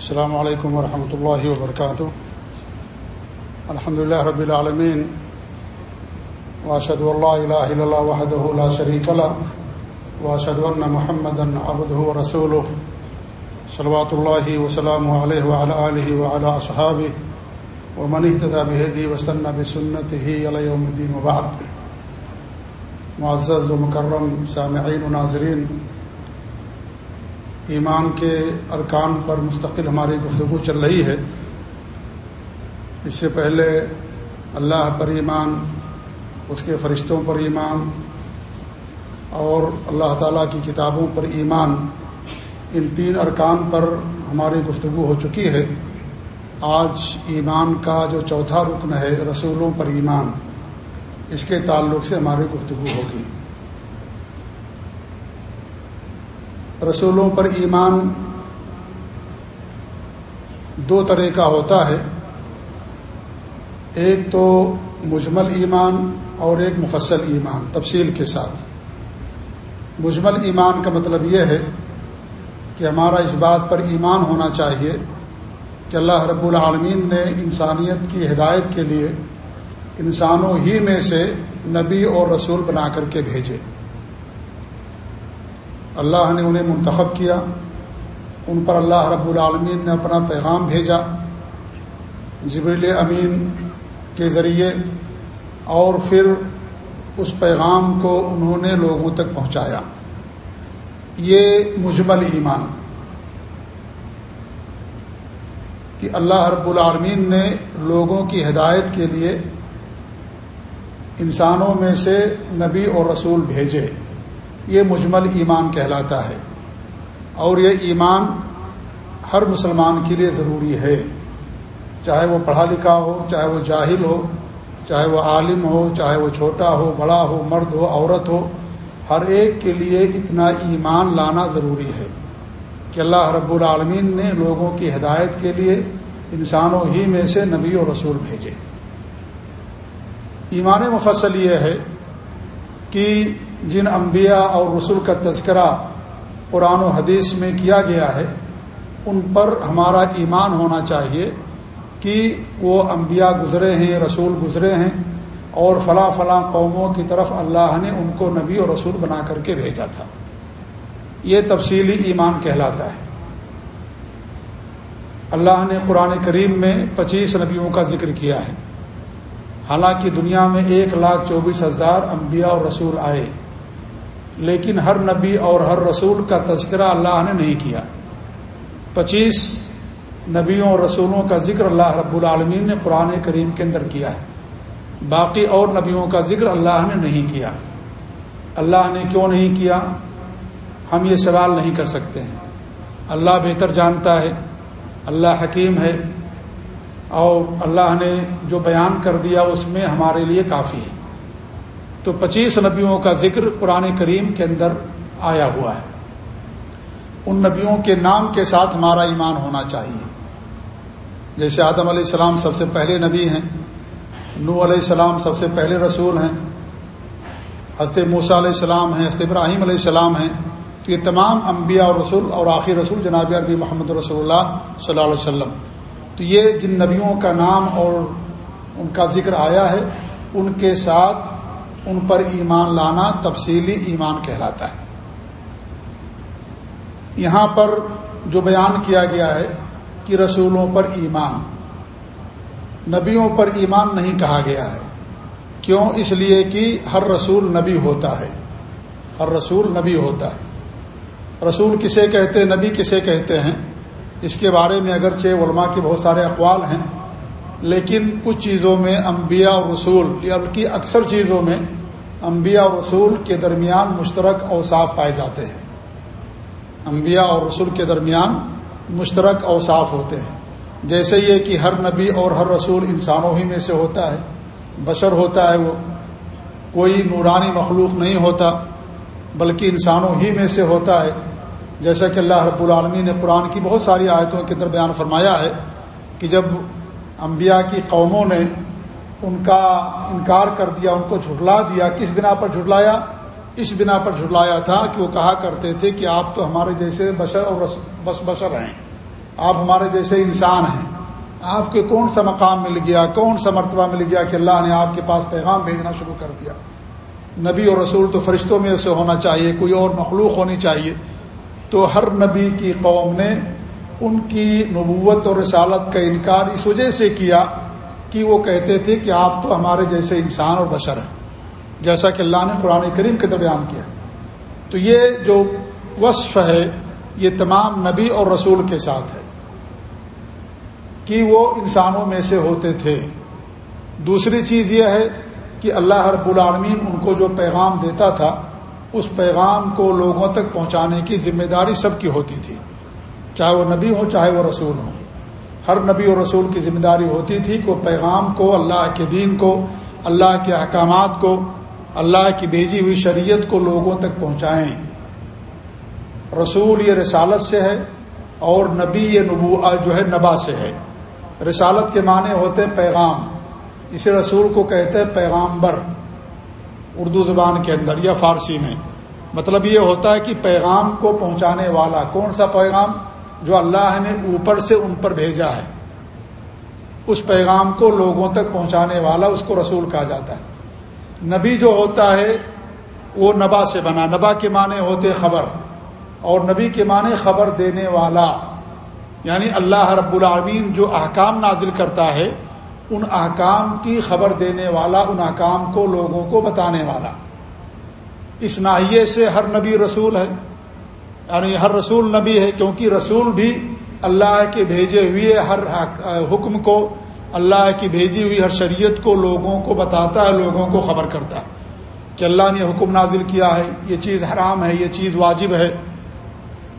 السلام علیکم ورحمۃ اللہ وبرکاتہ الحمد لله رب العالمین واشهد الله اله الا الله وحده لا شريك له. واشهد ان محمدا عبده ورسوله. صلوات الله وسلامه عليه وعلى اله وعلى اصحابه ومن اهتدى بهديه واستنى بسنته الى يوم الدين وبعد. معزز و مکرم سامعین و ناظرین ایمان کے ارکان پر مستقل ہماری گفتگو چل رہی ہے۔ اس سے پہلے اللہ پر ایمان، اس کے فرشتوں پر ایمان اور اللہ تعالیٰ کی کتابوں پر ایمان، ان تین ارکان پر ہماری گفتگو ہو چکی ہے۔ آج ایمان کا جو چوتھا رکن ہے، رسولوں پر ایمان، اس کے تعلق سے ہماری گفتگو ہوگی۔ رسولوں پر ایمان دو طرح کا ہوتا ہے۔ ایک تو مجمل ایمان اور ایک مفصل ایمان، تفصیل کے ساتھ۔ مجمل ایمان کا مطلب یہ ہے کہ ہمارا اس بات پر ایمان ہونا چاہیے کہ اللہ رب العالمین نے انسانیت کی ہدایت کے لیے انسانوں ہی میں سے نبی اور رسول بنا کر کے بھیجے۔ اللہ نے انہیں منتخب کیا۔ ان پر اللہ رب العالمین نے اپنا پیغام بھیجا۔ جبریل امین کے ذریعے اور پھر اس پیغام کو انہوں نے لوگوں تک پہنچایا۔ یہ مجمل ایمان کہ اللہ رب العالمین نے لوگوں کی ہدایت کے لیے انسانوں میں سے نبی اور رسول بھیجے۔ یہ مجمل ایمان کہلاتا ہے اور یہ ایمان ہر مسلمان کے لیے ضروری ہے۔ چاہے وہ پڑھا لکھا ہو، چاہے وہ جاہل ہو، چاہے وہ عالم ہو، چاہے وہ چھوٹا ہو، بڑا ہو، مرد ہو، عورت ہو، ہر ایک کے لیے اتنا ایمان لانا ضروری ہے کہ اللہ رب العالمین نے لوگوں کی ہدایت کے لیے انسانوں ہی میں سے نبی و رسول بھیجے۔ ایمان مفصل یہ ہے کہ جن انبیاء اور رسول کا تذکرہ قرآن و حدیث میں کیا گیا ہے، ان پر ہمارا ایمان ہونا چاہیے کہ وہ انبیاء گزرے ہیں، رسول گزرے ہیں اور فلاں فلاں قوموں کی طرف اللہ نے ان کو نبی اور رسول بنا کر کے بھیجا تھا۔ یہ تفصیلی ایمان کہلاتا ہے۔ اللہ نے قرآن کریم میں پچیس نبیوں کا ذکر کیا ہے۔ حالانکہ دنیا میں ایک لاکھ چوبیس ہزار انبیاء اور رسول آئے۔ لیکن ہر نبی اور ہر رسول کا تذکرہ اللہ نے نہیں کیا۔ پچیس نبیوں اور رسولوں کا ذکر اللہ رب العالمین نے قرآن کریم کے اندر کیا ہے۔ باقی اور نبیوں کا ذکر اللہ نے نہیں کیا۔ اللہ نے کیوں نہیں کیا؟ ہم یہ سوال نہیں کر سکتے ہیں۔ اللہ بہتر جانتا ہے، اللہ حکیم ہے اور اللہ نے جو بیان کر دیا اس میں ہمارے لیے کافی ہے۔ تو پچیس نبیوں کا ذکر قرآن کریم کے اندر آیا ہوا ہے۔ ان نبیوں کے نام کے ساتھ ہمارا ایمان ہونا چاہیے۔ جیسے آدم علیہ السلام سب سے پہلے نبی ہیں نو علیہ السلام سب سے پہلے رسول ہیں، حضرت موسیٰ علیہ السلام ہیں، حضرت ابراہیم علیہ السلام ہیں۔ تو یہ تمام انبیاء اور رسول اور آخر رسول جناب عربی محمد رسول اللہ صلی اللہ علیہ وسلم۔ تو یہ جن نبیوں کا نام اور ان کا ذکر آیا ہے، ان کے ساتھ ان پر ایمان لانا تفصیلی ایمان کہلاتا ہے۔ یہاں پر جو بیان کیا گیا ہے کہ رسولوں پر ایمان، نبیوں پر ایمان نہیں کہا گیا ہے۔ کیوں؟ اس لیے کہ ہر رسول نبی ہوتا ہے۔ ہر رسول نبی ہوتا ہے۔ رسول کسے کہتے، نبی کسے کہتے ہیں۔ اس کے بارے میں اگرچہ علماء کے بہت سارے اقوال ہیں لیکن کچھ چیزوں میں انبیاء اور رسول، یا بلکہ اکثر چیزوں میں انبیاء اور رسول کے درمیان مشترک اوصاف پائے جاتے ہیں۔ انبیاء اور رسول کے درمیان مشترک اوصاف ہوتے ہیں۔ جیسے یہ کہ ہر نبی اور ہر رسول انسانوں ہی میں سے ہوتا ہے، بشر ہوتا ہے وہ۔ کوئی نورانی مخلوق نہیں ہوتا، بلکہ انسانوں ہی میں سے ہوتا ہے۔ جیسا کہ اللہ رب العالمین نے قرآن کی بہت ساری آیتوں کے اندر بیان فرمایا ہے کہ جب انبیاء کی قوموں نے ان کا انکار کر دیا، ان کو جھٹلا دیا۔ کس بنا پر جھٹلایا؟ اس بنا پر جھٹلایا تھا کہ وہ کہا کرتے تھے کہ آپ تو ہمارے جیسے بشر اور بس بشر ہیں۔ آپ ہمارے جیسے انسان ہیں۔ آپ کے کون سا مقام مل گیا؟ کون سا مرتبہ مل گیا کہ اللہ نے آپ کے پاس پیغام بھیجنا شروع کر دیا؟ نبی اور رسول تو فرشتوں میں سے ہونا چاہیے، کوئی اور مخلوق ہونی چاہیے۔ تو ہر نبی کی قوم نے ان کی نبوت اور رسالت کا انکار اس وجہ سے کیا کہ وہ کہتے تھے کہ آپ تو ہمارے جیسے انسان اور بشر ہیں، جیسا کہ اللہ نے قرآن کریم کے درمیان کیا۔ تو یہ جو وصف ہے، یہ تمام نبی اور رسول کے ساتھ ہے کہ وہ انسانوں میں سے ہوتے تھے۔ دوسری چیز یہ ہے کہ اللہ رب العالمین ان کو جو پیغام دیتا تھا، اس پیغام کو لوگوں تک پہنچانے کی ذمہ داری سب کی ہوتی تھی۔ چاہے وہ نبی ہو، چاہے وہ رسول ہو۔ ہر نبی اور رسول کی ذمہ داری ہوتی تھی کہ وہ پیغام کو، اللہ کے دین کو، اللہ کے احکامات کو، اللہ کی بھیجی ہوئی شریعت کو لوگوں تک پہنچائیں۔ رسول یہ رسالت سے ہے اور نبی یہ نبو جو ہے نبا سے ہے۔ رسالت کے معنی ہوتے پیغام۔ اسے رسول کو کہتے ہیں پیغام بر اردو زبان کے اندر یا فارسی میں۔ مطلب یہ ہوتا ہے کہ پیغام کو پہنچانے والا کون سا پیغام؟ جو اللہ نے اوپر سے ان پر بھیجا ہے، اس پیغام کو لوگوں تک پہنچانے والا اس کو رسول کہا جاتا ہے۔ نبی جو ہوتا ہے، وہ نبا سے بنا، نبا کے معنی ہوتے خبر، اور نبی کے معنی خبر دینے والا۔ یعنی اللہ رب العالمین جو احکام نازل کرتا ہے، ان احکام کی خبر دینے والا، ان احکام کو لوگوں کو بتانے والا۔ اس ناحیے سے ہر نبی رسول ہے۔ یعنی ہر رسول نبی ہے، کیونکہ رسول بھی اللہ کے بھیجے ہوئے ہر حکم کو، اللہ کی بھیجی ہوئی ہر شریعت کو، لوگوں کو بتاتا ہے، لوگوں کو خبر کرتا ہے کہ اللہ نے حکم نازل کیا ہے، یہ چیز حرام ہے، یہ چیز واجب ہے،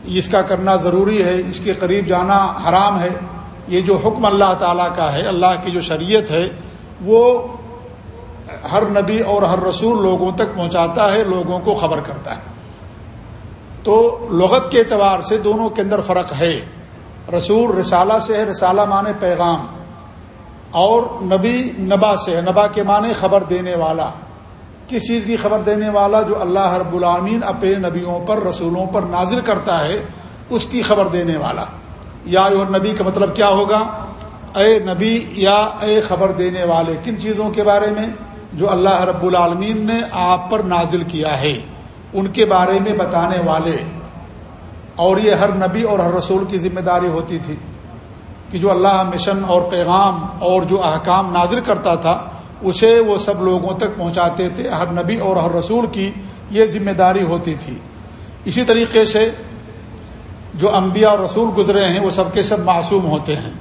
اس کا کرنا ضروری ہے، اس کے قریب جانا حرام ہے۔ یہ جو حکم اللہ تعالیٰ کا ہے، اللہ کی جو شریعت ہے، وہ ہر نبی اور ہر رسول لوگوں تک پہنچاتا ہے، لوگوں کو خبر کرتا ہے۔ تو لغت کے اعتبار سے دونوں کے اندر فرق ہے۔ رسول رسالہ سے ہے، رسالہ معنی پیغام۔ اور نبی نبا سے ہے، نبا کے معنی خبر دینے والا۔ کس چیز کی خبر دینے والا؟ جو اللہ رب العامین اپنے نبیوں پر، رسولوں پر نازل کرتا ہے، اس کی خبر دینے والا۔ یا اور نبی کا مطلب کیا ہوگا؟ اے نبی یا اے خبر دینے والے، کن چیزوں کے بارے میں؟ جو اللہ رب العالمین نے آپ پر نازل کیا ہے۔ ان کے بارے میں بتانے والے اور یہ ہر نبی اور ہر رسول کی ذمہ داری ہوتی تھی کہ جو اللہ مشن اور پیغام اور جو احکام نازل کرتا تھا، اسے وہ سب لوگوں تک پہنچاتے تھے۔ ہر نبی اور ہر رسول کی یہ ذمہ داری ہوتی تھی۔ اسی طریقے سے جو انبیاء اور رسول گزرے ہیں، وہ سب کے سب معصوم ہوتے ہیں۔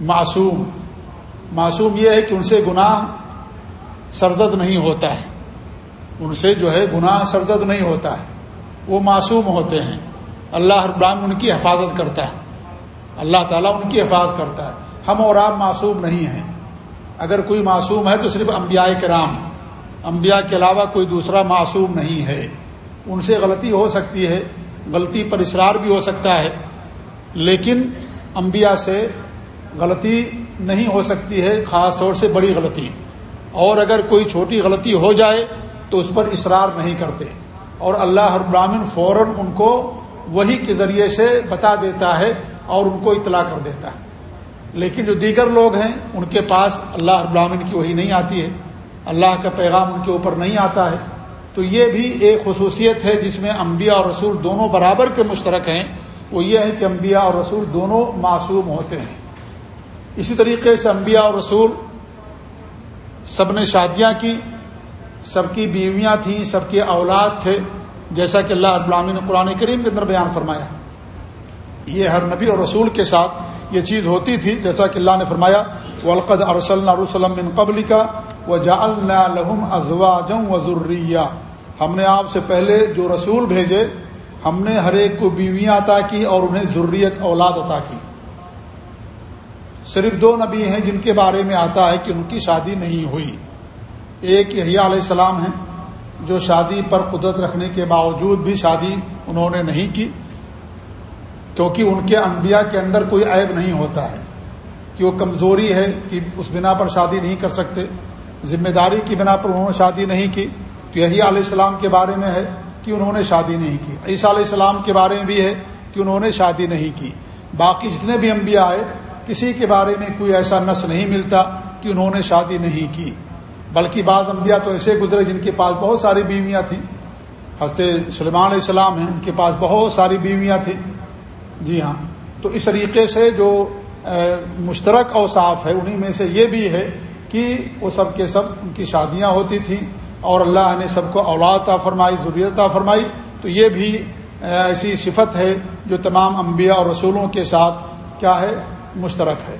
معصوم۔ معصوم یہ ہے کہ ان سے گناہ سرزد نہیں ہوتا ہے۔ ان سے جو ہے گناہ سرزد نہیں ہوتا ہے۔ وہ معصوم ہوتے ہیں۔ اللہ ابراہم ان کی حفاظت کرتا ہے۔ اللہ تعالیٰ ان کی حفاظت کرتا ہے۔ ہم اور آپ معصوم نہیں ہیں۔ اگر کوئی معصوم ہے تو صرف انبیاء کرام۔ انبیاء کے علاوہ کوئی دوسرا معصوم نہیں ہے۔ ان سے غلطی ہو سکتی ہے۔ غلطی پر اصرار بھی ہو سکتا ہے۔ لیکن انبیاء سے غلطی نہیں ہو سکتی ہے، خاص طور سے بڑی غلطی۔ اور اگر کوئی چھوٹی غلطی ہو جائے تو اس پر اصرار نہیں کرتے۔ اور اللہ ہر فوراً ان کو وہی کے ذریعے سے بتا دیتا ہے اور ان کو اطلاع کر دیتا ہے۔ لیکن جو دیگر لوگ ہیں، ان کے پاس اللہ ابراہین کی وہی نہیں آتی ہے۔ اللہ کا پیغام ان کے اوپر نہیں آتا ہے۔ تو یہ بھی ایک خصوصیت ہے جس میں انبیاء اور رسول دونوں برابر کے مشترک ہیں۔ وہ یہ ہے کہ انبیاء اور رسول دونوں معصوم ہوتے ہیں۔ اسی طریقے سے انبیاء اور رسول سب نے شادیاں کی۔ سب کی بیویاں تھیں، سب کے اولاد تھے، جیسا کہ اللہ ابرامی نے قرآن کریم کے اندر بیان فرمایا۔ یہ ہر نبی اور رسول کے ساتھ یہ چیز ہوتی تھی، جیسا کہ اللہ نے فرمایا، ولقد ارسل رسلم قبل کا وہ جا لہم ازوا جم ہم نے آپ سے پہلے جو رسول بھیجے، ہم نے ہر ایک کو بیویاں عطا کی اور انہیں ضروریت اولاد عطا کی۔ صرف دو نبی ہیں جن کے بارے میں آتا ہے کہ ان کی شادی نہیں ہوئی۔ ایک یہی علیہ السلام ہیں جو شادی پر قدرت رکھنے کے باوجود بھی شادی انہوں نے نہیں کی، کیونکہ ان کے انبیاء کے اندر کوئی عیب نہیں ہوتا ہے کہ وہ کمزوری ہے کہ اس بنا پر شادی نہیں کر سکتے، ذمہ داری کی بنا پر انہوں نے شادی نہیں کی۔ تو یہی علیہ السلام کے بارے میں ہے کہ انہوں نے شادی نہیں کی۔ عیسیٰ علیہ السلام کے بارے میں بھی ہے کہ انہوں نے شادی نہیں کی۔ باقی جتنے بھی انبیاء آئے کسی کے بارے میں کوئی ایسا نس نہیں ملتا کہ انہوں نے شادی نہیں کی۔ بلکہ بعض انبیاء تو ایسے گزرے جن کے پاس بہت ساری بیویاں تھیں۔ حضرت سلیمان علیہ السلام ہیں، ان کے پاس بہت ساری بیویاں تھیں۔ جی ہاں۔ تو اس طریقے سے جو مشترک اوصاف ہے، انہی میں سے یہ بھی ہے کہ وہ سب کے سب ان کی شادیاں ہوتی تھیں اور اللہ نے سب کو اولاد فرمائی ضروریت فرمائی۔ تو یہ بھی ایسی صفت ہے جو تمام انبیاء اور رسولوں کے ساتھ کیا ہے؟ مشترک ہے۔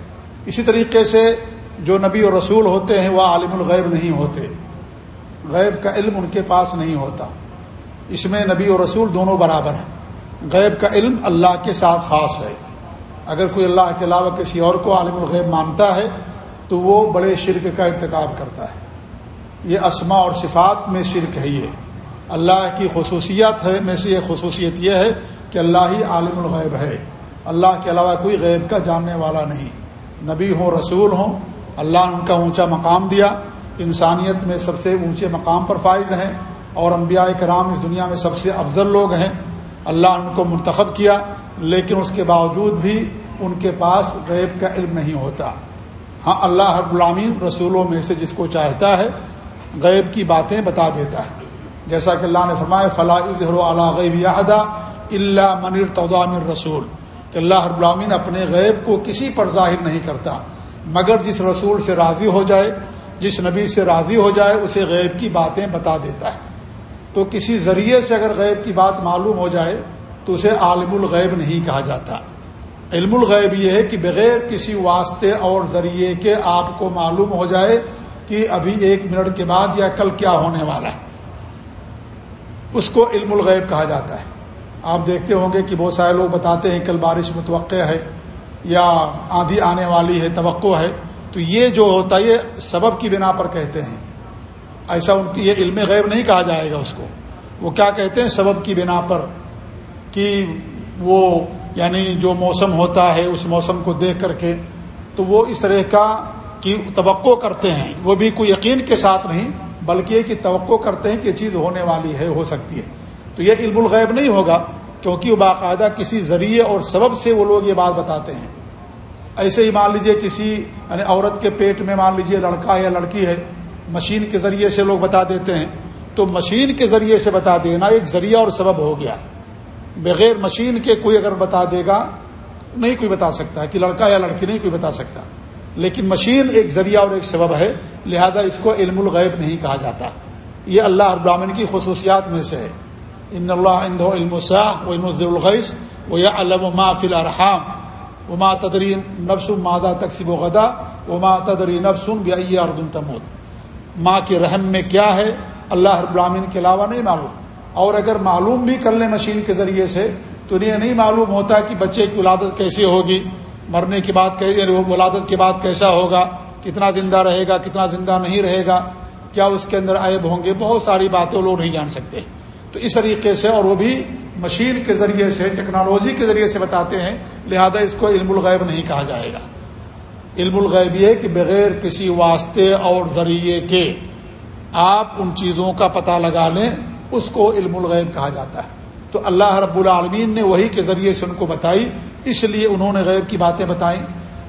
اسی طریقے سے جو نبی اور رسول ہوتے ہیں، وہ عالم الغیب نہیں ہوتے۔ غیب کا علم ان کے پاس نہیں ہوتا۔ اس میں نبی اور رسول دونوں برابر ہیں۔ غیب کا علم اللہ کے ساتھ خاص ہے۔ اگر کوئی اللہ کے علاوہ کسی اور کو عالم الغیب مانتا ہے، تو وہ بڑے شرک کا ارتکاب کرتا ہے۔ یہ اسما اور صفات میں شرک ہے یہ۔ اللہ کی خصوصیت ہے، میں سے یہ خصوصیت یہ ہے کہ اللہ ہی عالم الغیب ہے۔ اللہ کے علاوہ کوئی غیب کا جاننے والا نہیں۔ نبی ہوں، رسول ہوں اللہ نے ان کا اونچا مقام دیا، انسانیت میں سب سے اونچے مقام پر فائز ہیں، اور انبیاء کرام اس دنیا میں سب سے افضل لوگ ہیں۔ اللہ ان کو منتخب کیا، لیکن اس کے باوجود بھی ان کے پاس غیب کا علم نہیں ہوتا۔ ہاں اللہ ہر غلامین رسولوں میں سے جس کو چاہتا ہے، غیب کی باتیں بتا دیتا ہے۔ جیسا کہ اللہ نے فرمایا فلاح اظہر علیٰ غیب یادہ اللہ منیر تودامر رسول۔ کہ اللہ ہر غلامین اپنے غیب کو کسی پر ظاہر نہیں کرتا۔ مگر جس رسول سے راضی ہو جائے، جس نبی سے راضی ہو جائے، اسے غیب کی باتیں بتا دیتا ہے۔ تو کسی ذریعے سے اگر غیب کی بات معلوم ہو جائے، تو اسے عالم الغیب نہیں کہا جاتا۔ علم الغیب یہ ہے کہ بغیر کسی واسطے اور ذریعے کے آپ کو معلوم ہو جائے کہ ابھی ایک منٹ کے بعد یا کل کیا ہونے والا ہے۔ اس کو علم الغیب کہا جاتا ہے۔ آپ دیکھتے ہوں گے کہ بہت سارے لوگ بتاتے ہیں، کل بارش متوقع ہے۔ یا آندھی آنے والی ہے، توقع ہے، تو یہ جو ہوتا ہے، یہ سبب کی بنا پر کہتے ہیں۔ ایسا ان کی، یہ علم غیب نہیں کہا جائے گا اس کو۔ وہ کیا کہتے ہیں؟ سبب کی بنا پر۔ کہ وہ یعنی جو موسم ہوتا ہے، اس موسم کو دیکھ کر کے، تو وہ اس طرح کا کی توقع کرتے ہیں۔ وہ بھی کوئی یقین کے ساتھ نہیں، بلکہ یہ کہ توقع کرتے ہیں کہ یہ چیز ہونے والی ہے، ہو سکتی ہے۔ تو یہ علم الغیب نہیں ہوگا۔ کیونکہ وہ باقاعدہ کسی ذریعے اور سبب سے وہ لوگ یہ بات بتاتے ہیں۔ ایسے ہی مان لیجیے کسی یعنی عورت کے پیٹ میں مان لیجیے لڑکا یا لڑکی ہے، مشین کے ذریعے سے لوگ بتا دیتے ہیں۔ تو مشین کے ذریعے سے بتا دینا ایک ذریعہ اور سبب ہو گیا۔ بغیر مشین کے کوئی اگر بتا دے گا، نہیں کوئی بتا سکتا کہ لڑکا یا لڑکی نہیں کوئی بتا سکتا۔ لیکن مشین ایک ذریعہ اور ایک سبب ہے، لہذا اس کو علم الغیب نہیں کہا جاتا۔ یہ اللہ ابراہین کی خصوصیات میں سے ہے۔ ان اللہ علم و علم الغیث و یا علم ما فی الرحام وما تدری نفس مادہ تقسیب و غدا وما تدری نفسن بیا اردن تمود ماں کے رحم میں کیا ہے؟ اللہ ابراہین کے علاوہ نہیں معلوم۔ اور اگر معلوم بھی کر لیں مشین کے ذریعے سے، تو انہیں نہیں معلوم ہوتا کہ بچے کی ولادت کیسی ہوگی۔ مرنے کے بعد یعنی ولادت کے بعد کیسا ہوگا؟ کتنا زندہ رہے گا، کتنا زندہ نہیں رہے گا؟ کیا اس کے اندر عیب ہوں گے؟ بہت ساری باتیں لوگ نہیں جان سکتے۔ تو اس طریقے سے اور وہ بھی مشین کے ذریعے سے، ٹیکنالوجی کے ذریعے سے بتاتے ہیں، لہذا اس کو علم الغیب نہیں کہا جائے گا۔ علم الغیب یہ کہ بغیر کسی واسطے اور ذریعے کے آپ ان چیزوں کا پتہ لگا لیں، اس کو علم الغیب کہا جاتا ہے۔ تو اللہ رب العالمین نے وہی کے ذریعے سے ان کو بتائی، اس لیے انہوں نے غیب کی باتیں بتائیں۔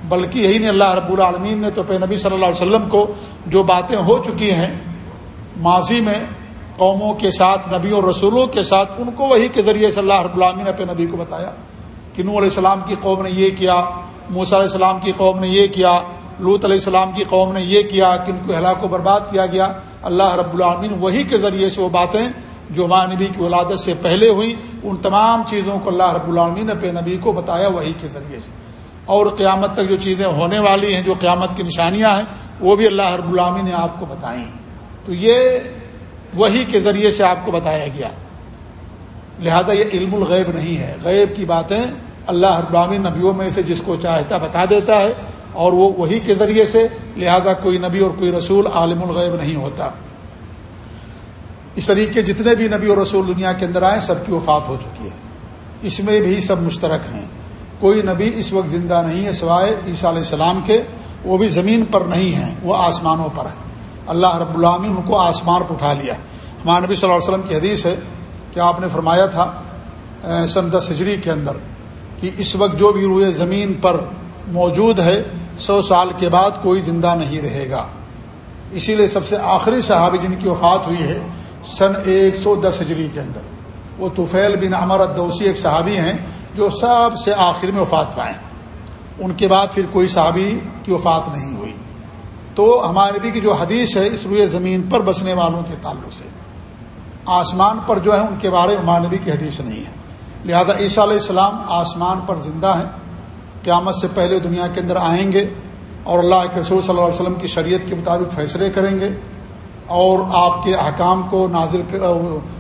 بلکہ یہی نے اللہ رب العالمین نے تو پہ نبی صلی اللہ علیہ وسلم کو جو باتیں ہو چکی ہیں، ماضی میں قوموں کے ساتھ نبی اور رسولوں کے ساتھ، ان کو وہی کے ذریعے سے اللہ رب العالمین نے نبی کو بتایا کہ نور علیہ السلام کی قوم نے یہ کیا، موسیٰ علیہ السلام کی قوم نے یہ کیا لوت علیہ السلام کی قوم نے یہ کیا کہ ان کو ہلاک و برباد کیا گیا۔ اللہ رب العالمین وہی کے ذریعے سے وہ باتیں جو ماں نبی کی ولادت سے پہلے ہوئی ان تمام چیزوں کو اللہ رب العالمین نے نبی کو بتایا وہی کے ذریعے سے۔ اور قیامت تک جو چیزیں ہونے والی ہیں، جو قیامت کی نشانیاں ہیں، وہ بھی اللہ رب العالمین نے آپ کو بتائیں۔ تو یہ وہی کے ذریعے سے آپ کو بتایا گیا۔ لہذا یہ علم الغیب نہیں ہے۔ غیب کی باتیں اللہ رب نبیوں میں سے جس کو چاہتا بتا دیتا ہے اور وہ وہی کے ذریعے سے، لہذا کوئی نبی اور کوئی رسول عالم الغیب نہیں ہوتا۔ اس طریقے جتنے بھی نبی اور رسول دنیا کے اندر آئے، سب کی وفات ہو چکی ہے۔ اس میں بھی سب مشترک ہیں۔ کوئی نبی اس وقت زندہ نہیں ہے سوائے عیسیٰ علیہ السلام کے۔ وہ بھی زمین پر نہیں ہیں، وہ آسمانوں پر ہیں۔ اللہ رب العامن ان کو آسمان پر اٹھا لیا ہمارے نبی صلی اللہ علیہ وسلم کی حدیث ہے کہ آپ نے فرمایا تھا سن دس ہجری کے اندر، کہ اس وقت جو بھی روئے زمین پر موجود ہے، سو سال کے بعد کوئی زندہ نہیں رہے گا۔ اسی لیے سب سے آخری صحابی جن کی وفات ہوئی ہے، سن ایک سو دس ہجری کے اندر۔ وہ توفیل بن عمر الدوسی ایک صحابی ہیں، جو سب سے آخر میں وفات پائیں ان کے بعد پھر کوئی صحابی کی وفات نہیں ہوئی۔ تو ہمارے نبی کی جو حدیث ہے، اس روئے زمین پر بسنے والوں کے تعلق سے۔ آسمان پر جو ہے، ان کے بارے میں ہمارے نبی کی حدیث نہیں ہے۔ لہذا عیسیٰ علیہ السلام آسمان پر زندہ ہیں۔ قیامت سے پہلے دنیا کے اندر آئیں گے اور اللہ کے رسول صلی اللہ علیہ وسلم کی شریعت کے مطابق فیصلے کریں گے۔ اور آپ کے احکام کو نازل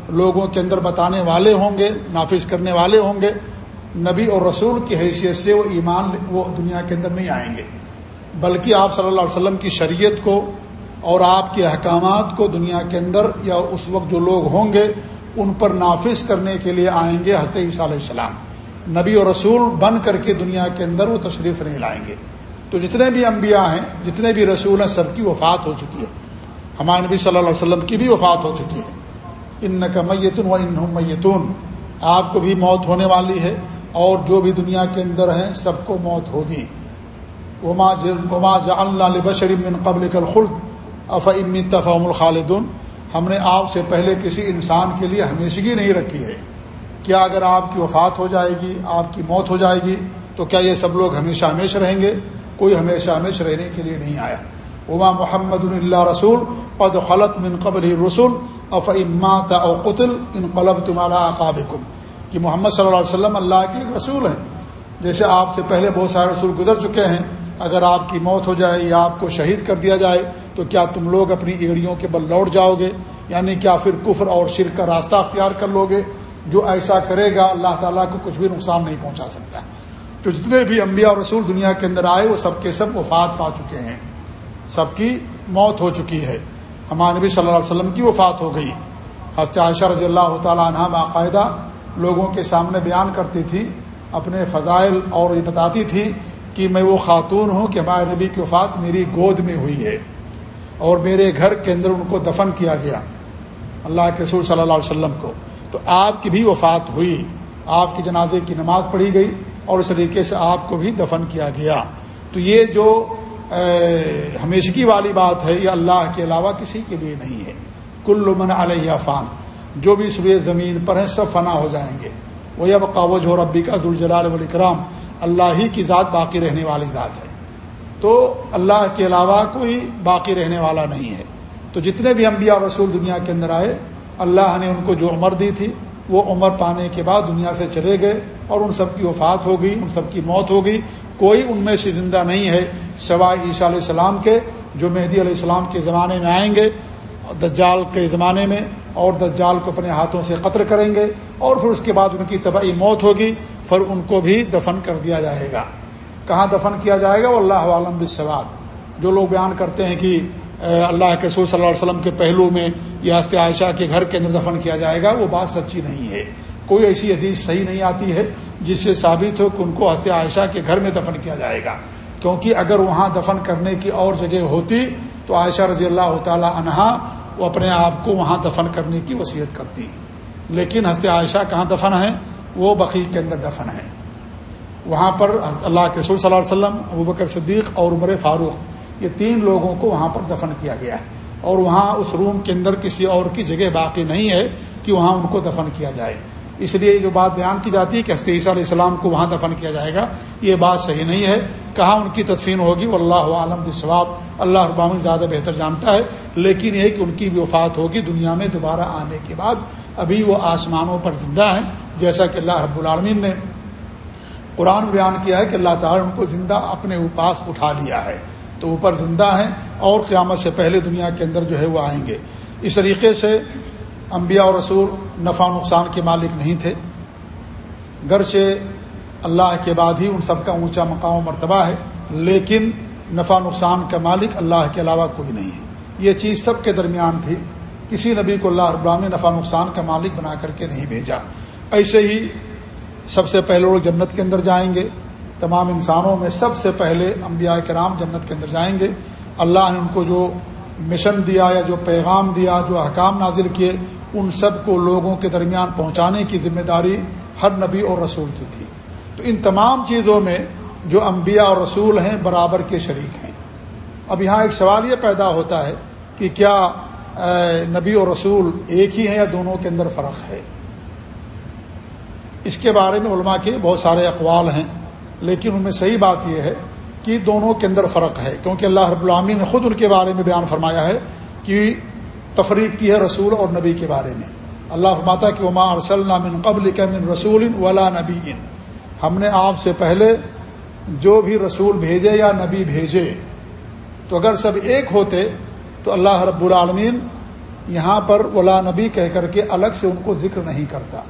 لوگوں کے اندر بتانے والے ہوں گے، نافذ کرنے والے ہوں گے۔ نبی اور رسول کی حیثیت سے وہ ایمان، وہ دنیا کے اندر نہیں آئیں گے۔ بلکہ آپ صلی اللہ علیہ وسلم کی شریعت کو اور آپ کے احکامات کو دنیا کے اندر یا اس وقت جو لوگ ہوں گے، ان پر نافذ کرنے کے لیے آئیں گے حضرت عیسیٰ علیہ السلام۔ نبی اور رسول بن کر کے دنیا کے اندر وہ تشریف نہیں لائیں گے۔ تو جتنے بھی انبیاء ہیں، جتنے بھی رسول ہیں، سب کی وفات ہو چکی ہے۔ ہمارے نبی صلی اللہ علیہ وسلم کی بھی وفات ہو چکی ہے۔ ان کا و ان میتون۔ آپ کو بھی موت ہونے والی ہے اور جو بھی دنیا کے اندر ہیں، سب کو موت ہوگی۔ وما من قبل الخلد. اف ام تفام الخالدن ہم نے آپ سے پہلے کسی انسان کے لیے ہمیشگی نہیں رکھی ہے۔ کیا اگر آپ کی وفات ہو جائے گی، آپ کی موت ہو جائے گی، تو کیا یہ سب لوگ ہمیشہ ہمیشہ رہیں گے؟ کوئی ہمیشہ ہمیشہ رہنے کے لیے نہیں آیا۔ عما محمد اللہ رسول. پد خلط من قبل رسول اف اما قطل ان قلب تمہارا اقابکم کہ محمد صلی اللہ علیہ وسلم اللہ کے رسول ہیں۔ جیسے آپ سے پہلے بہت سارے رسول گزر چکے ہیں اگر آپ کی موت ہو جائے یا آپ کو شہید کر دیا جائے، تو کیا تم لوگ اپنی ایڑیوں کے بل لوٹ جاؤ گے؟ یعنی کیا پھر کفر اور شرک کا راستہ اختیار کر لو گے؟ جو ایسا کرے گا، اللہ تعالیٰ کو کچھ بھی نقصان نہیں پہنچا سکتا۔ جو جتنے بھی انبیاء اور رسول دنیا کے اندر آئے، وہ سب کے سب وفات پا چکے ہیں۔ سب کی موت ہو چکی ہے۔ ہمارے نبی صلی اللہ علیہ وسلم کی وفات ہو گئی۔ حضرت عائشہ رضی اللہ تعالیٰ عنہ باقاعدہ لوگوں کے سامنے بیان کرتی تھی، اپنے فضائل اور یہ بتاتی تھی کہ میں وہ خاتون ہوں کہ ہمارے نبی کی وفات میری گود میں ہوئی ہے اور میرے گھر کے اندر ان کو دفن کیا گیا اللہ کے رسول صلی اللہ علیہ وسلم کو۔ تو آپ کی بھی وفات ہوئی، آپ کی جنازے کی نماز پڑھی گئی اور اس طریقے سے آپ کو بھی دفن کیا گیا۔ تو یہ جو ہمیشگی والی بات ہے، یہ اللہ کے علاوہ کسی کے لیے نہیں ہے۔ کل من علیہ فان، جو بھی سوئے زمین پر ہیں، سب فنا ہو جائیں گے۔ وہ اب قابج ہو ربی کا دلجلال ولیکرام اللہ ہی کی ذات باقی رہنے والی ذات ہے۔ تو اللہ کے علاوہ کوئی باقی رہنے والا نہیں ہے۔ تو جتنے بھی انبیاء رسول دنیا کے اندر آئے، اللہ نے ان کو جو عمر دی تھی، وہ عمر پانے کے بعد دنیا سے چلے گئے اور ان سب کی وفات ہو گئی، ان سب کی موت ہو گئی۔ کوئی ان میں سے زندہ نہیں ہے، سوائے عیسیٰ علیہ السلام کے، جو مہدی علیہ السلام کے زمانے میں آئیں گے دجال کے زمانے میں۔ اور دجال کو اپنے ہاتھوں سے قطر کریں گے اور پھر اس کے بعد ان کی تباہی موت ہوگی، پھر ان کو بھی دفن کر دیا جائے گا۔ کہاں دفن کیا جائے گا؟ وہ اللہ عالم بسواد جو لوگ بیان کرتے ہیں کہ اللہ کے رسول صلی اللہ علیہ وسلم کے پہلو میں یا ہست عائشہ کے گھر کے اندر دفن کیا جائے گا، وہ بات سچی نہیں ہے۔ کوئی ایسی حدیث صحیح نہیں آتی ہے جس سے ثابت ہو کہ ان کو ہست عائشہ کے گھر میں دفن کیا جائے گا۔ کیونکہ اگر وہاں دفن کرنے کی اور جگہ ہوتی تو عائشہ رضی اللہ تعالی عنہا وہ اپنے آپ کو وہاں دفن کرنے کی وصیت کرتی لیکن ہست عائشہ کہاں دفن ہے وہ بقی کے اندر دفن ہے وہاں پر اللہ کے رسول صلی اللہ علیہ وسلم، ابو بکر صدیق اور عمر فاروق، یہ تین لوگوں کو وہاں پر دفن کیا گیا ہے۔ اور وہاں اس روم کے اندر کسی اور کی جگہ باقی نہیں ہے کہ وہاں ان کو دفن کیا جائے۔ اس لیے جو بات بیان کی جاتی ہے کہ حضرت عیسیٰ علیہ السلام کو وہاں دفن کیا جائے گا، یہ بات صحیح نہیں ہے۔ کہاں ان کی تدفین ہوگی وہ اللہ عالم بثواب اللہ ابام زیادہ بہتر جانتا ہے، لیکن یہ کہ ان کی بھی وفات ہوگی دنیا میں دوبارہ آنے کے بعد۔ ابھی وہ آسمانوں پر زندہ ہیں، جیسا کہ اللہ رب العالمین نے قرآن بیان کیا ہے کہ اللہ تعالیٰ ان کو زندہ اپنے پاس اٹھا لیا ہے۔ تو اوپر زندہ ہیں اور قیامت سے پہلے دنیا کے اندر جو ہے وہ آئیں گے۔ اس طریقے سے انبیاء اور رسول نفع نقصان کے مالک نہیں تھے۔ گرچہ اللہ کے بعد ہی ان سب کا اونچا مقام و مرتبہ ہے، لیکن نفع نقصان کا مالک اللہ کے علاوہ کوئی نہیں ہے۔ یہ چیز سب کے درمیان تھی۔ کسی نبی کو اللہ ابرام نے نفع نقصان کا مالک بنا کر کے نہیں بھیجا۔ ایسے ہی سب سے پہلے لوگ جنت کے اندر جائیں گے۔ تمام انسانوں میں سب سے پہلے انبیاء کرام جنت کے اندر جائیں گے۔ اللہ نے ان کو جو مشن دیا یا جو پیغام دیا، جو احکام نازل کیے، ان سب کو لوگوں کے درمیان پہنچانے کی ذمہ داری ہر نبی اور رسول کی تھی۔ تو ان تمام چیزوں میں جو انبیاء اور رسول ہیں برابر کے شریک ہیں۔ اب یہاں ایک سوال یہ پیدا ہوتا ہے کہ کیا نبی اور رسول ایک ہی ہیں یا دونوں کے اندر فرق ہے؟ اس کے بارے میں علماء کے بہت سارے اقوال ہیں، لیکن ان میں صحیح بات یہ ہے کہ دونوں کے اندر فرق ہے۔ کیونکہ اللہ رب العامی نے خود ان کے بارے میں بیان فرمایا ہے کہ تفریق کی ہے رسول اور نبی کے بارے میں۔ اللہ فرماتا کہ عما ارسل من قبل من رسول ولا نبی ہم نے آپ سے پہلے جو بھی رسول بھیجے یا نبی بھیجے، تو اگر سب ایک ہوتے تو اللہ رب العالمین یہاں پر ولا نبی کہہ کر کے الگ سے ان کو ذکر نہیں کرتا۔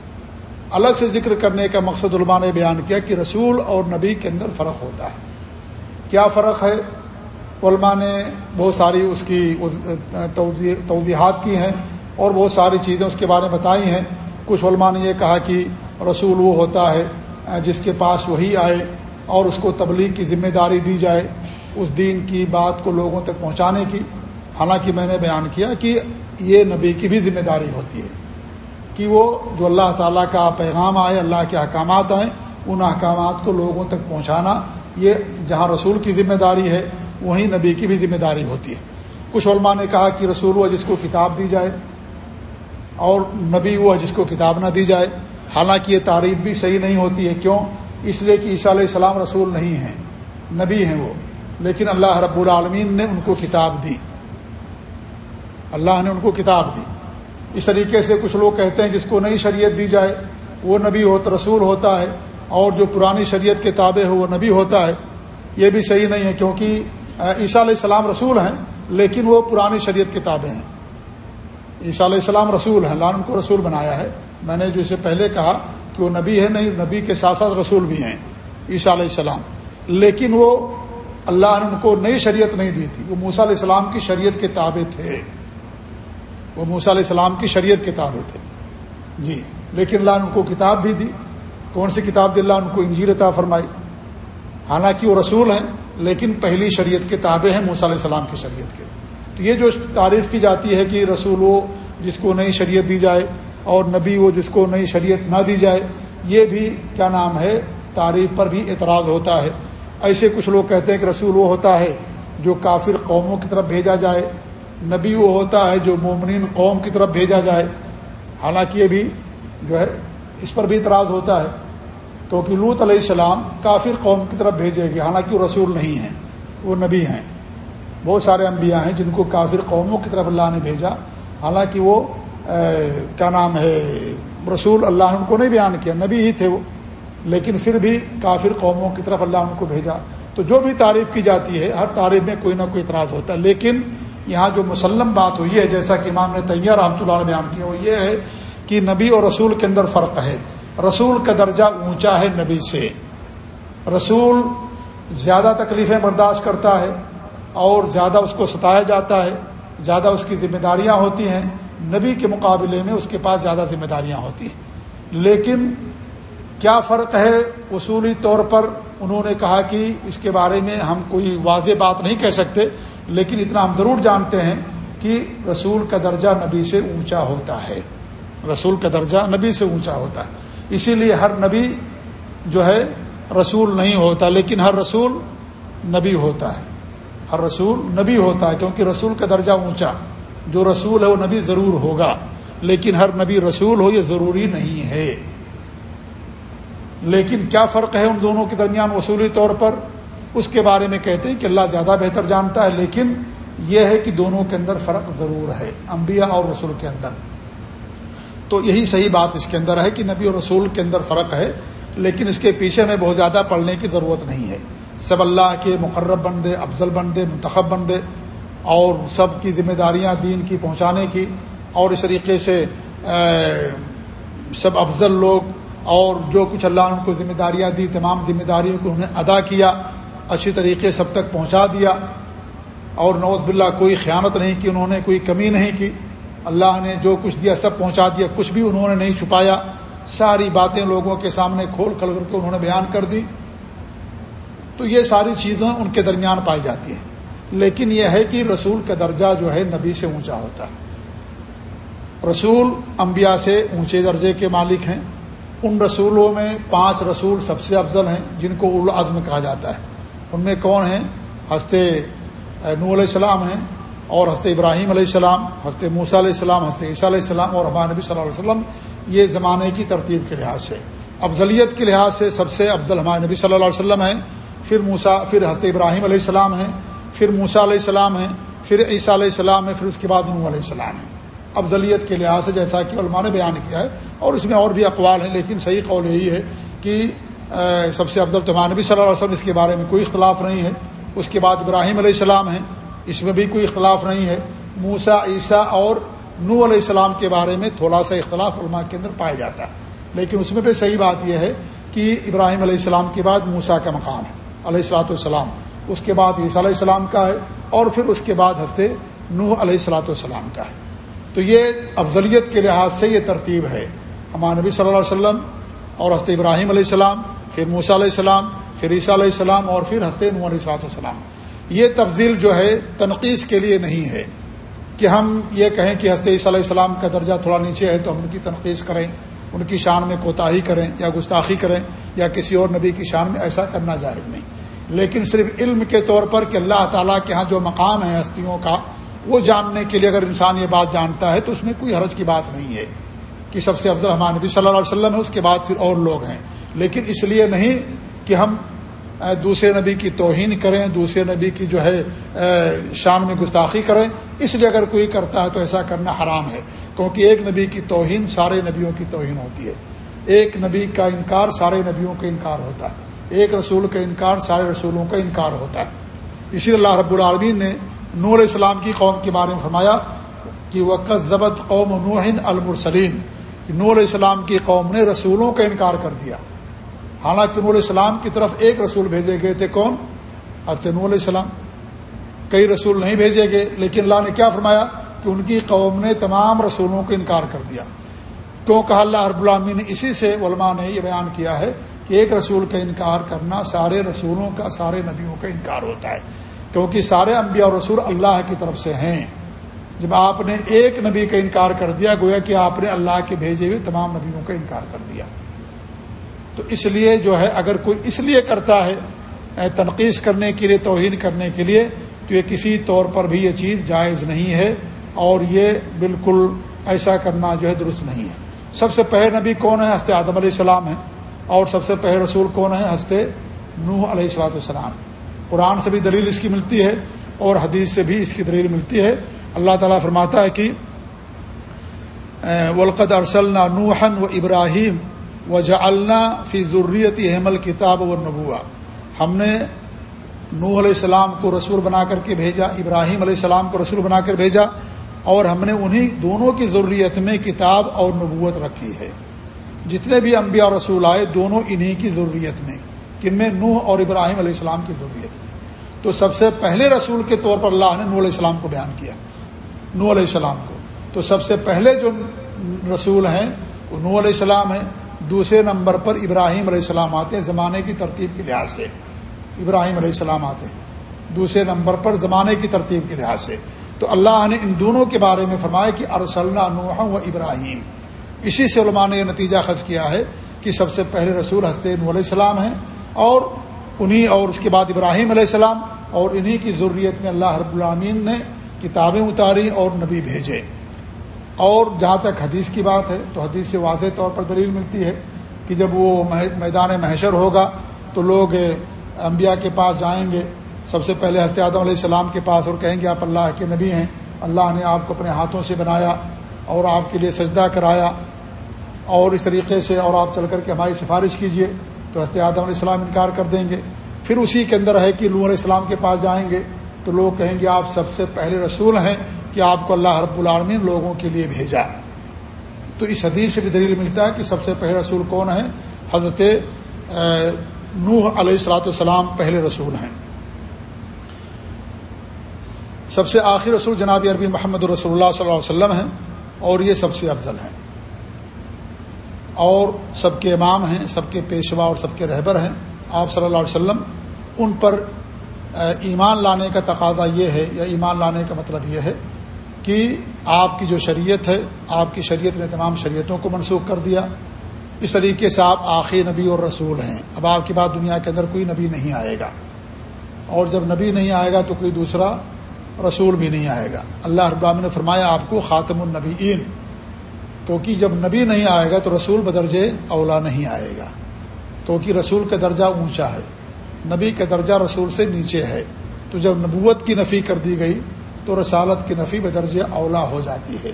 الگ سے ذکر کرنے کا مقصد علماء نے بیان کیا کہ رسول اور نبی کے اندر فرق ہوتا ہے۔ کیا فرق ہے؟ علماء نے بہت ساری اس کی توضیحات کی ہیں اور بہت ساری چیزیں اس کے بارے میں بتائی ہیں۔ کچھ علماء نے یہ کہا کہ رسول وہ ہوتا ہے جس کے پاس وہی آئے اور اس کو تبلیغ کی ذمہ داری دی جائے، اس دین کی بات کو لوگوں تک پہنچانے کی۔ حالانکہ میں نے بیان کیا کہ یہ نبی کی بھی ذمہ داری ہوتی ہے کہ وہ، جو اللہ تعالیٰ کا پیغام آئے، اللہ کے احکامات آئیں، ان احکامات کو لوگوں تک پہنچانا، یہ جہاں رسول کی ذمہ داری ہے، وہیں نبی کی بھی ذمہ داری ہوتی ہے۔ کچھ علماء نے کہا کہ رسول وہ جس کو کتاب دی جائے اور نبی وہ جس کو کتاب نہ دی جائے۔ حالانکہ یہ تعریف بھی صحیح نہیں ہوتی ہے، کیوں؟ اس لیے کہ عیسیٰ علیہ السلام رسول نہیں ہیں، نبی ہیں وہ، لیکن اللہ رب العالمین نے ان کو کتاب دی۔ اللہ نے ان کو کتاب دی۔ اس طریقے سے کچھ لوگ کہتے ہیں، جس کو نئی شریعت دی جائے، وہ نبی ہوتا رسول ہوتا ہے، اور جو پرانی شریعت کے تابع ہو، وہ نبی ہوتا ہے۔ یہ بھی صحیح نہیں ہے، کیونکہ عیسیٰ علیہ السلام رسول ہیں، لیکن وہ پرانی شریعت کے تابع ہیں۔ عیسیٰ علیہ السلام رسول ہیں، اللہ نے ان کو رسول بنایا ہے۔ میں نے جو اسے پہلے کہا کہ وہ نبی ہے نہیں، نبی کے ساتھ ساتھ رسول بھی ہیں، عیسیٰ علیہ السلام۔ لیکن وہ اللہ نے ان کو نئی شریعت نہیں دی تھی۔ وہ موسیٰ علیہ السلام کی شریعت کے تابع تھے۔ وہ موسیٰ علیہ السلام کی شریعت کے تابع تھے۔ جی لیکن اللہ نے ان کو کتاب بھی دی۔ کون سی کتاب دی؟ اللہ ان کو انجیر عطا فرمائی۔ حالانکہ وہ رسول ہیں، لیکن پہلی شریعت کے تابع ہیں موسیٰ علیہ السلام کی شریعت کے۔ تو یہ جو تعریف کی جاتی ہے کہ رسول وہ جس کو نئی شریعت دی جائے اور نبی وہ جس کو نئی شریعت نہ دی جائے، یہ بھی کیا نام ہے، تعریف پر بھی اعتراض ہوتا ہے۔ ایسے کچھ لوگ کہتے ہیں کہ رسول وہ ہوتا ہے جو کافر قوموں کی طرف بھیجا جائے، نبی وہ ہوتا ہے جو مومنین قوم کی طرف بھیجا جائے۔ حالانکہ یہ بھی جو ہے، اس پر بھی اعتراض ہوتا ہے۔ کیونکہ لوت علیہ السلام کافر قوم کی طرف بھیجے گی حالانکہ وہ رسول نہیں ہیں، وہ نبی ہیں۔ بہت سارے انبیاء ہیں جن کو کافر قوموں کی طرف اللہ نے بھیجا، حالانکہ وہ کیا نام ہے، رسول اللہ ان کو نہیں بیان کیا، نبی ہی تھے وہ۔ لیکن پھر بھی کافر قوموں کی طرف اللہ ان کو بھیجا۔ تو جو بھی تعریف کی جاتی ہے، ہر تعریف میں کوئی نہ کوئی اعتراض ہوتا ہے۔ لیکن یہاں جو مسلم بات ہوئی ہے، جیسا کہ امام نے طیہ رحمۃ اللہ نے بیان کیا وہ یہ ہے کہ نبی اور رسول کے اندر فرق ہے۔ رسول کا درجہ اونچا ہے نبی سے۔ رسول زیادہ تکلیفیں برداشت کرتا ہے اور زیادہ اس کو ستایا جاتا ہے، زیادہ اس کی ذمہ داریاں ہوتی ہیں۔ نبی کے مقابلے میں اس کے پاس زیادہ ذمہ داریاں ہوتی ہیں۔ لیکن کیا فرق ہے اصولی طور پر؟ انہوں نے کہا کہ اس کے بارے میں ہم کوئی واضح بات نہیں کہہ سکتے، لیکن اتنا ہم ضرور جانتے ہیں کہ رسول کا درجہ نبی سے اونچا ہوتا ہے۔ رسول کا درجہ نبی سے اونچا ہوتا ہے۔ اسی لیے ہر نبی جو ہے رسول نہیں ہوتا، لیکن ہر رسول نبی ہوتا ہے۔ ہر رسول نبی ہوتا ہے، کیونکہ رسول کا درجہ اونچا۔ جو رسول ہے وہ نبی ضرور ہوگا لیکن ہر نبی رسول ہو یہ ضروری نہیں ہے لیکن کیا فرق ہے ان دونوں کے درمیان اصولی طور پر اس کے بارے میں کہتے ہیں کہ اللہ زیادہ بہتر جانتا ہے لیکن یہ ہے کہ دونوں کے اندر فرق ضرور ہے انبیاء اور رسول کے اندر تو یہی صحیح بات اس کے اندر ہے کہ نبی اور رسول کے اندر فرق ہے لیکن اس کے پیچھے میں بہت زیادہ پڑھنے کی ضرورت نہیں ہے سب اللہ کے مقرب بندے، افضل بندے، منتخب بندے اور سب کی ذمہ داریاں دین کی پہنچانے کی اور اس طریقے سے سب افضل لوگ اور جو کچھ اللہ نے ان کو ذمہ داریاں دی، تمام ذمہ داریوں کو انہیں ادا کیا، اچھی طریقے سب تک پہنچا دیا اور نوز باللہ کوئی خیانت نہیں کی، انہوں نے کوئی کمی نہیں کی۔ اللہ نے جو کچھ دیا، سب پہنچا دیا، کچھ بھی انہوں نے نہیں چھپایا۔ ساری باتیں لوگوں کے سامنے کھول کھل کر کے انہوں نے بیان کر دی۔ تو یہ ساری چیزیں ان کے درمیان پائی جاتی ہیں۔ لیکن یہ ہے کہ رسول کا درجہ جو ہے نبی سے اونچا ہوتا ہے۔ رسول انبیاء سے اونچے درجے کے مالک ہیں۔ ان رسولوں میں پانچ رسول سب سے افضل ہیں، جن کو العزم کہا جاتا ہے۔ ان میں کون ہیں؟ ہنستے نو علیہ السلام ہیں اور حضرت ابراہیم علیہ السلام، حضرت موسیٰ علیہ السلام، حضرت عیسیٰ علیہ السلام اور ہمارے نبی صلی اللہ علیہ وسلم۔ یہ زمانے کی ترتیب کے لحاظ سے، افضلیت کے لحاظ سے سب سے افضل ہمارے نبی صلی اللہ علیہ وسلم ہیں۔ پھر موسا پھر حضرت ابراہیم علیہ السلام ہیں۔ پھر موسا علیہ السلام ہیں، پھر عیسیٰ علیہ السلام ہے پھر اس کے بعد نو علیہ السلام ہے افضلیت کے لحاظ سے جیسا کہ علماء نے بیان کیا ہے، اور اس میں اور بھی اقوال ہیں، لیکن صحیح قول یہی ہے کہ سب سے افضل تو نبی صلی اللہ علیہ وسلم، اس کے بارے میں کوئی اختلاف نہیں ہے۔ اس کے بعد ابراہیم علیہ السلام ہیں، اس میں بھی کوئی اختلاف نہیں ہے۔ موسا عیسیٰ اور نو علیہ السلام کے بارے میں تھوڑا سا اختلاف علماء کے اندر پایا جاتا ہے۔ لیکن اس میں بھی صحیح بات یہ ہے کہ ابراہیم علیہ السلام کے بعد موسا کا مقام ہے، علیہ السلاۃ والسلام۔ اس کے بعد عیسیٰ علیہ السلام کا ہے اور پھر اس کے بعد ہنستے نوح علیہ السلاۃ والسلام کا ہے۔ تو یہ افضلیت کے لحاظ سے یہ ترتیب ہے۔ ہمارے نبی صلی اللہ علیہ وسلم اور ہنستے ابراہیم علیہ السلام، پھر موسیٰ علیہ السلام، پھر عیسیٰ علیہ السلام اور پھر ہنستے نو علیہ السلاۃ والسلام۔ یہ تفضیل جو ہے تنقید کے لیے نہیں ہے کہ ہم یہ کہیں کہ ہنستے عیسیٰ علیہ السلام کا درجہ تھوڑا نیچے ہے تو ہم ان کی تنقید کریں، ان کی شان میں کوتاہی کریں یا گستاخی کریں یا کسی اور نبی کی شان میں ایسا کرنا جائز نہیں۔ لیکن صرف علم کے طور پر کہ اللہ تعالیٰ کے ہاں جو مقام ہے ہستیوں کا، وہ جاننے کے لیے اگر انسان یہ بات جانتا ہے تو اس میں کوئی حرج کی بات نہیں ہے کہ سب سے افضل ہمارے نبی صلی اللہ علیہ وسلم ہے اس کے بعد پھر اور لوگ ہیں۔ لیکن اس لیے نہیں کہ ہم دوسرے نبی کی توہین کریں، دوسرے نبی کی جو ہے شان میں گستاخی کریں۔ اس لیے اگر کوئی کرتا ہے تو ایسا کرنا حرام ہے، کیونکہ ایک نبی کی توہین سارے نبیوں کی توہین ہوتی ہے۔ ایک نبی کا انکار سارے نبیوں کا انکار ہوتا ہے۔ ایک رسول کا انکار سارے رسولوں کا انکار ہوتا ہے۔ اسی لیے اللہ رب العالمین نے نور اسلام کی قوم کے بارے میں فرمایا کہ وہ ضبط قوم نوحن المرسلیم نور اسلام کی قوم نے رسولوں کا انکار کر دیا۔ حالانکہ نور اسلام کی طرف ایک رسول بھیجے گئے تھے کون؟ حضرت نور علیہ السلام کئی رسول نہیں بھیجے گئے، لیکن اللہ نے کیا فرمایا؟ کہ ان کی قوم نے تمام رسولوں کو انکار کر دیا۔ کیوں کہا اللہ رب العالمین نے؟ اسی سے علماء نے یہ بیان کیا ہے کہ ایک رسول کا انکار کرنا سارے رسولوں کا، سارے نبیوں کا انکار ہوتا ہے۔ کیونکہ سارے انبیاء اور رسول اللہ کی طرف سے ہیں۔ جب آپ نے ایک نبی کا انکار کر دیا، گویا کہ آپ نے اللہ کے بھیجے ہوئے تمام نبیوں کا انکار کر دیا۔ تو اس لیے جو ہے، اگر کوئی اس لیے کرتا ہے تنقید کرنے کے لیے، توہین کرنے کے لیے، تو یہ کسی طور پر بھی یہ چیز جائز نہیں ہے۔ اور یہ بالکل ایسا کرنا جو ہے درست نہیں ہے۔ سب سے پہلے نبی کون ہے؟ ہست آدم علیہ السلام ہیں۔ اور سب سے پہلے رسول کون ہے ہنستے نوح علیہ السلاۃ والسلام۔ قرآن سے بھی دلیل اس کی ملتی ہے اور حدیث سے بھی اس کی دلیل ملتی ہے۔ اللہ تعالیٰ فرماتا ہے کہ ولقد ارسلنا نوحن و ابراہیم و جعلنا فی ضروریت احمل کتاب و نبوا ہم نے نوح علیہ السلام کو رسول بنا کر کے بھیجا، ابراہیم علیہ السلام کو رسول بنا کر بھیجا، اور ہم نے انہی دونوں کی ضروریت میں کتاب اور نبوت رکھی ہے۔ جتنے بھی انبیاء اور رسول آئے، دونوں انہی کی ضروریت میں کن میں نوح اور ابراہیم علیہ السلام کی ضروریت میں تو سب سے پہلے رسول کے طور پر اللہ نے نور علیہ السلام کو بیان کیا نو علیہ السلام کو۔ تو سب سے پہلے جو رسول ہیں، وہ نو علیہ السلام ہیں، دوسرے نمبر پر ابراہیم علیہ السلام آتے ہیں زمانے کی ترتیب کے لحاظ سے۔ ابراہیم علیہ السلام آتے ہیں، دوسرے نمبر پر زمانے کی ترتیب کے لحاظ سے۔ تو اللہ نے ان دونوں کے بارے میں فرمایا کہ ارسلنا نوح و ابراہیم۔ اسی سے علماء نے یہ نتیجہ خرچ کیا ہے کہ سب سے پہلے رسول حسط علیہ السلام ہیں اور انہی اور اس کے بعد ابراہیم علیہ السلام اور انہی کی ضروریت میں اللہ رب العامین نے کتابیں اتاری اور نبی بھیجے۔ اور جہاں تک حدیث کی بات ہے تو حدیث سے واضح طور پر دلیل ملتی ہے کہ جب وہ میدان محشر ہوگا تو لوگ انبیاء کے پاس جائیں گے۔ سب سے پہلے حضرت آدم علیہ السلام کے پاس اور کہیں گے، آپ اللہ کے نبی ہیں، اللہ نے آپ کو اپنے ہاتھوں سے بنایا اور آپ کے لیے سجدہ کرایا۔ اور اس طریقے سے اور آپ چل کر کے ہماری سفارش کیجیے تو حضرت آدم علیہ السلام انکار کر دیں گے۔ پھر اسی کے اندر ہے کہ لوہ علیہ السلام کے پاس جائیں گے تو لوگ کہیں گے آپ سب سے پہلے رسول ہیں کہ آپ کو اللہ رب العالمین لوگوں کے لیے بھیجا۔ تو اس حدیث سے بھی دلیل ملتا ہے کہ سب سے پہلے رسول کون ہیں؟ حضرت نوح علیہ السلاۃ والسلام پہلے رسول ہیں۔ سب سے آخر رسول جناب عربی محمد رسول اللہ صلی اللہ علیہ وسلم ہیں اور یہ سب سے افضل ہیں۔ اور سب کے امام ہیں، سب کے پیشوا اور سب کے رہبر ہیں۔ آپ صلی اللہ علیہ وسلم ان پر ایمان لانے کا تقاضا یہ ہے، یا ایمان لانے کا مطلب یہ ہے کہ آپ کی جو شریعت ہے، آپ کی شریعت نے تمام شریعتوں کو منسوخ کر دیا۔ اس طریقے سے آپ آخری نبی اور رسول ہیں۔ اب آپ کے بعد دنیا کے اندر کوئی نبی نہیں آئے گا۔ اور جب نبی نہیں آئے گا تو کوئی دوسرا رسول بھی نہیں آئے گا۔ اللہ رب نے فرمایا، آپ کو خاتم النبیین۔ کیونکہ جب نبی نہیں آئے گا تو رسول بدرجے اولا نہیں آئے گا۔ کیونکہ رسول کا درجہ اونچا ہے، نبی کا درجہ رسول سے نیچے ہے۔ تو جب نبوت کی نفی کر دی گئی تو رسالت کی نفی بدرج اولا ہو جاتی ہے۔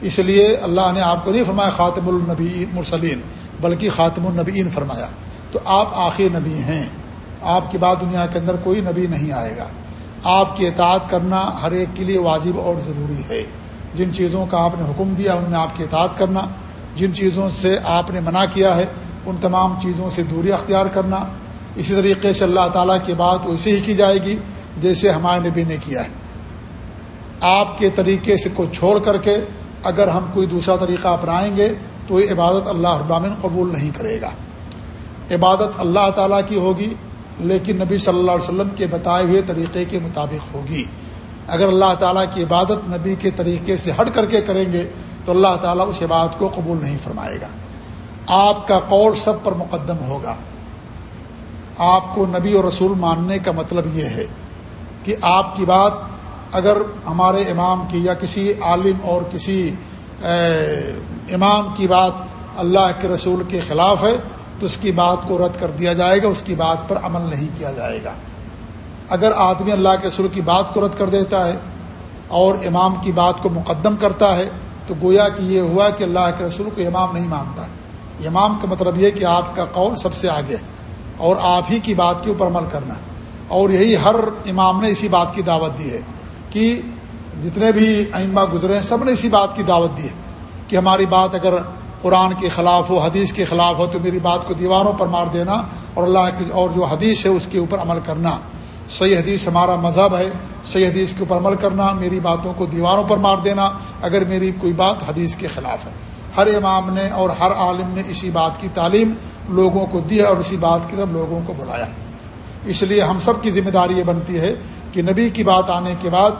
اس لیے اللہ نے آپ کو نہیں فرمایا خاتم النبی مرسلین، بلکہ خاتم النبیین فرمایا۔ تو آپ آخر نبی ہیں۔ آپ کی بات دنیا کے اندر کوئی نبی نہیں آئے گا۔ آپ کی اطاعت کرنا ہر ایک کے لیے واجب اور ضروری ہے۔ جن چیزوں کا آپ نے حکم دیا ان میں آپ کی اطاعت کرنا، جن چیزوں سے آپ نے منع کیا ہے، ان تمام چیزوں سے دوری اختیار کرنا۔ اسی طریقے سے اللہ تعالیٰ کی بات ویسے ہی کی جائے گی جیسے ہمارے نبی نے کیا ہے۔ آپ کے طریقے سے کو چھوڑ کر کے اگر ہم کوئی دوسرا طریقہ اپنائیں گے تو یہ عبادت اللہ ابامن قبول نہیں کرے گا۔ عبادت اللہ تعالیٰ کی ہوگی، لیکن نبی صلی اللہ علیہ وسلم کے بتائے ہوئے طریقے کے مطابق ہوگی۔ اگر اللہ تعالیٰ کی عبادت نبی کے طریقے سے ہٹ کر کے کریں گے، تو اللہ تعالیٰ اس عبادت کو قبول نہیں فرمائے گا۔ آپ کا قول سب پر مقدم ہوگا۔ آپ کو نبی اور رسول ماننے کا مطلب یہ ہے کہ آپ کی بات اگر ہمارے امام کی یا کسی عالم اور کسی امام کی بات اللہ کے رسول کے خلاف ہے، تو اس کی بات کو رد کر دیا جائے گا، اس کی بات پر عمل نہیں کیا جائے گا۔ اگر آدمی اللہ کے رسول کی بات کو رد کر دیتا ہے اور امام کی بات کو مقدم کرتا ہے، تو گویا کہ یہ ہوا کہ اللہ کے رسول کو امام نہیں مانتا۔ امام کا مطلب یہ کہ آپ کا قول سب سے آگے اور آپ ہی کی بات کے اوپر عمل کرنا۔ اور یہی ہر امام نے اسی بات کی دعوت دی ہے کہ جتنے بھی ائمہ گزرے ہیں، سب نے اسی بات کی دعوت دی ہے کہ ہماری بات اگر قرآن کے خلاف ہو، حدیث کے خلاف ہو، تو میری بات کو دیواروں پر مار دینا اور اللہ کی، اور جو حدیث ہے، اس کے اوپر عمل کرنا۔ صحیح حدیث ہمارا مذہب ہے، صحیح حدیث کے اوپر عمل کرنا، میری باتوں کو دیواروں پر مار دینا، اگر میری کوئی بات حدیث کے خلاف ہے۔ ہر امام نے اور ہر عالم نے اسی بات کی تعلیم لوگوں کو دی ہے اور اسی بات کی طرف لوگوں کو بلایا۔ اس لیے ہم سب کی ذمہ داری یہ بنتی ہے کہ نبی کی بات آنے کے بعد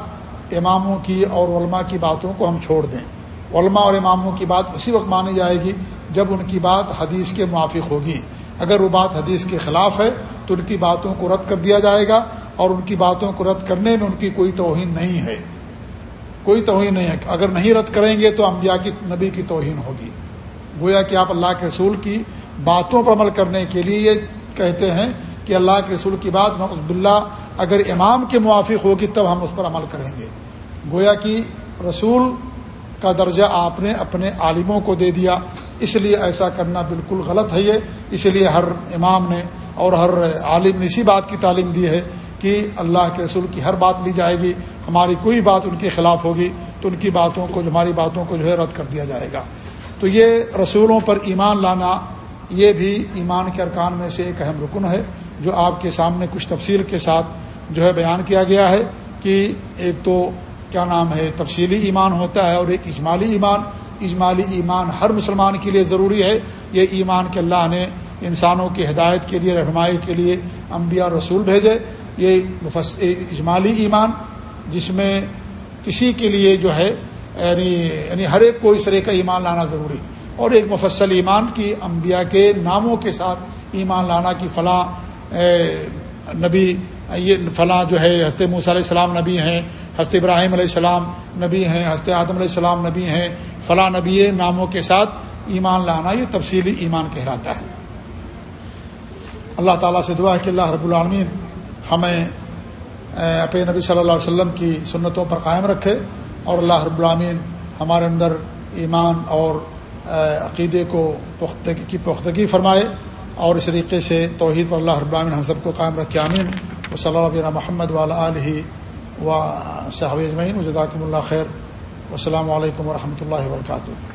اماموں کی اور علماء کی باتوں کو ہم چھوڑ دیں۔ علماء اور اماموں کی بات اسی وقت مانی جائے گی جب ان کی بات حدیث کے موافق ہوگی۔ اگر وہ بات حدیث کے خلاف ہے تو ان کی باتوں کو رد کر دیا جائے گا اور ان کی باتوں کو رد کرنے میں ان کی کوئی توہین نہیں ہے۔ کوئی توہین نہیں ہے۔ اگر نہیں رد کریں گے تو انبیاء کی نبی کی توہین ہوگی۔ گویا کہ آپ اللہ کے رسول کی باتوں پر عمل کرنے کے لیے یہ کہتے ہیں کہ اللہ کے رسول کی بات نقب اللہ اگر امام کے موافق ہوگی تب ہم اس پر عمل کریں گے۔ گویا کہ رسول کا درجہ آپ نے اپنے عالموں کو دے دیا۔ اس لیے ایسا کرنا بالکل غلط ہے یہ۔ اس لیے ہر امام نے اور ہر عالم نے اسی بات کی تعلیم دی ہے کہ اللہ کے رسول کی ہر بات لی جائے گی۔ ہماری کوئی بات ان کے خلاف ہوگی تو ان کی باتوں کو ہماری باتوں کو جو ہے رد کر دیا جائے گا۔ تو یہ رسولوں پر ایمان لانا، یہ بھی ایمان کے ارکان میں سے ایک اہم رکن ہے، جو آپ کے سامنے کچھ تفصیل کے ساتھ جو ہے بیان کیا گیا ہے کہ ایک تو کیا نام ہے، تفصیلی ایمان ہوتا ہے اور ایک اجمالی ایمان۔ اجمالی ایمان ہر مسلمان کے لیے ضروری ہے۔ یہ ایمان کہ اللہ نے انسانوں کی ہدایت کے لیے، رہنمائی کے لیے انبیاء رسول بھیجے۔ یہ اجمالی ایمان جس میں کسی کے لیے جو ہے یعنی یعنی ہر ایک کو اس طرح کا ایمان لانا ضروری۔ اور ایک مفصل ایمان کی انبیاء کے ناموں کے ساتھ ایمان لانا کی فلاں نبی، یہ فلاں جو ہے، حضرت موسیٰ علیہ السلام نبی ہیں۔ حضرت ابراہیم علیہ السلام نبی ہیں، حضرت آدم علیہ السلام نبی ہیں، فلاں نبی ناموں کے ساتھ ایمان لانا یہ تفصیلی ایمان کہلاتا ہے۔ اللہ تعالیٰ سے دعا ہے کہ اللہ رب العالمین ہمیں اپنے نبی صلی اللہ علیہ وسلم کی سنتوں پر قائم رکھے اور اللہ رب العالمین ہمارے اندر ایمان اور عقیدے کو پختگی، کی پختگی فرمائے اور اس طریقے سے توحید پر اللہ رب العالمین ہم سب کو قائم رکھے امین و صلی اللہ محمد والا علیہ و صحاب اجمعین و جزاکم اللہ خیر السلام علیکم ورحمۃ اللہ وبرکاتہ۔